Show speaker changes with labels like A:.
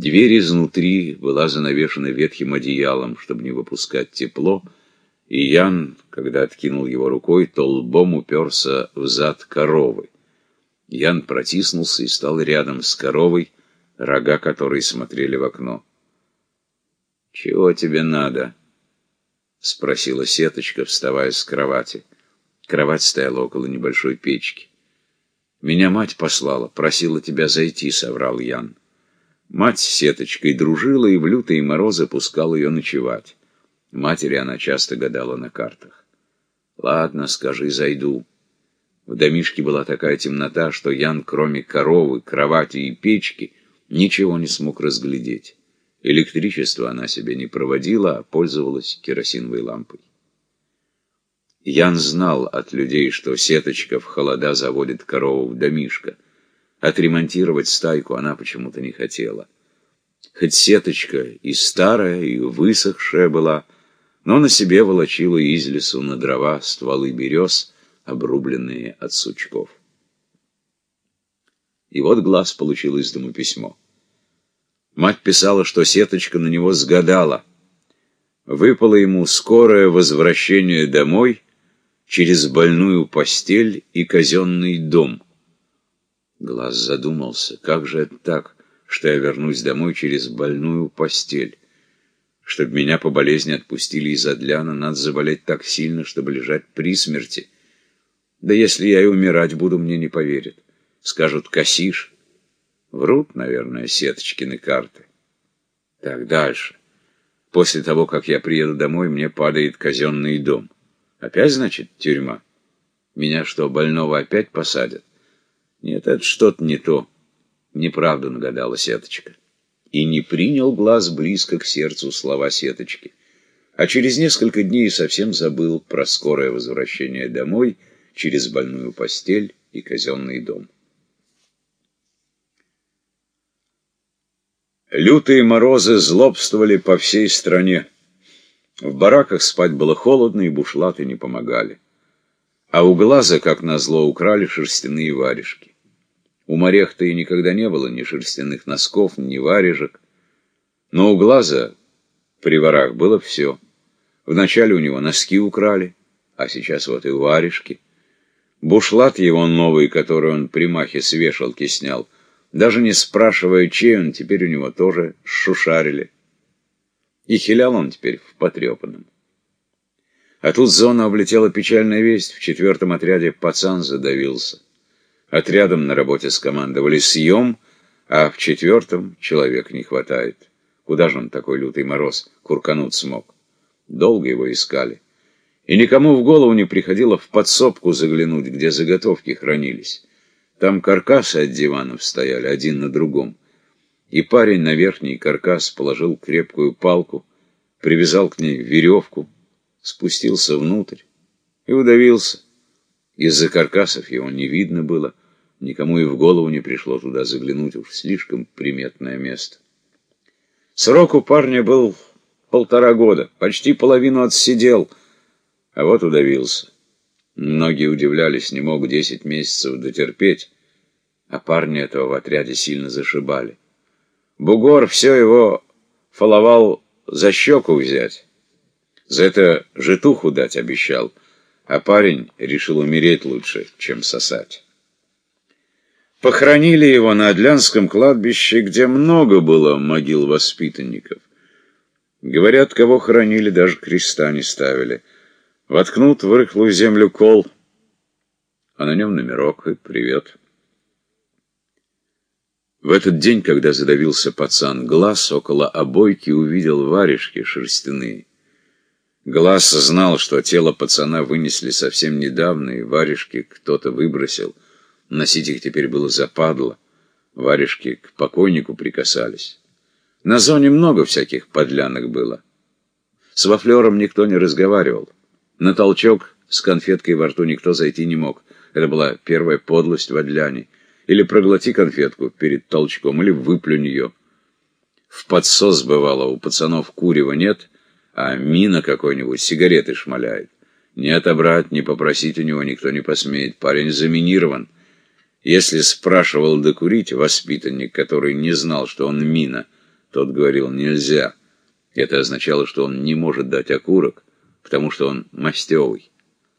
A: Дверь изнутри была занавешена ветхим одеялом, чтобы не выпускать тепло, и Ян, когда откинул его рукой, то лбом уперся в зад коровы. Ян протиснулся и стал рядом с коровой, рога которой смотрели в окно. «Чего тебе надо?» — спросила сеточка, вставая с кровати. Кровать стояла около небольшой печки. «Меня мать послала, просила тебя зайти», — соврал Ян. Мать с сеточкой дружила и в лютые морозы пускала ее ночевать. Матери она часто гадала на картах. «Ладно, скажи, зайду». В домишке была такая темнота, что Ян, кроме коровы, кровати и печки, ничего не смог разглядеть. Электричество она себе не проводила, а пользовалась керосиновой лампой. Ян знал от людей, что сеточка в холода заводит корову в домишко. Отремонтировать стайку она почему-то не хотела. Хоть сеточка и старая, и высохшая была, но на себе волочила из лесу на дрова стволы берез, обрубленные от сучков. И вот глаз получил из дому письмо. Мать писала, что сеточка на него сгадала. Выпало ему скорое возвращение домой через больную постель и казенный дом. Глаз задумался, как же это так, что я вернусь домой через больную постель? Чтобы меня по болезни отпустили из Адляна, надо заболеть так сильно, чтобы лежать при смерти. Да если я и умирать буду, мне не поверят. Скажут, косишь. Врут, наверное, сеточкины карты. Так, дальше. После того, как я приеду домой, мне падает казенный дом. Опять, значит, тюрьма? Меня что, больного опять посадят? Нет, это что-то не то. Неправду нагадала сеточка. И не принял глаз близко к сердцу слова сеточки. А через несколько дней совсем забыл про скорое возвращение домой через больную постель и казенный дом. Лютые морозы злобствовали по всей стране. В бараках спать было холодно, и бушлаты не помогали. А у глаза, как назло, украли шерстяные варежки. У морех-то и никогда не было ни шерстяных носков, ни варежек. Но у глаза при ворах было все. Вначале у него носки украли, а сейчас вот и варежки. Бушлат его новый, который он при махе с вешалки снял — даже не спрашивая, чей он, теперь у него тоже шушарили. И хилял он теперь в потрепанном. А тут зона облетела печальная весть. В четвертом отряде пацан задавился. Отрядом на работе скомандовали съем, а в четвертом человек не хватает. Куда же он такой лютый мороз куркануть смог? Долго его искали. И никому в голову не приходило в подсобку заглянуть, где заготовки хранились. Там каркасы от диванов стояли, один на другом. И парень на верхний каркас положил крепкую палку, привязал к ней веревку, спустился внутрь и удавился. Из-за каркасов его не видно было, никому и в голову не пришло туда заглянуть, уж слишком приметное место. Срок у парня был полтора года, почти половину отсидел, а вот удавился. Многие удивлялись, не мог десять месяцев дотерпеть, а парня этого в отряде сильно зашибали. Бугор все его фаловал за щеку взять. За это житуху дать обещал, а парень решил умереть лучше, чем сосать. Похоронили его на Адлянском кладбище, где много было могил воспитанников. Говорят, кого хоронили, даже креста не ставили — Воткнут в рыхлую землю кол, а на нем номерок и привет. В этот день, когда задавился пацан, глаз около обойки увидел варежки шерстяные. Глаз знал, что тело пацана вынесли совсем недавно, и варежки кто-то выбросил. Носить их теперь было западло. Варежки к покойнику прикасались. На зоне много всяких подлянок было. С вафлером никто не разговаривал. На толчок с конфеткой во рту никто зайти не мог. Это была первая подлость в Адляне. Или проглоти конфетку перед толчком, или выплюнь ее. В подсос бывало, у пацанов курева нет, а мина какой-нибудь сигареты шмаляет. Не отобрать, не попросить у него никто не посмеет. Парень заминирован. Если спрашивал докурить воспитанник, который не знал, что он мина, Тот говорил «нельзя». Это означало, что он не может дать окурок, потому что он мастевый.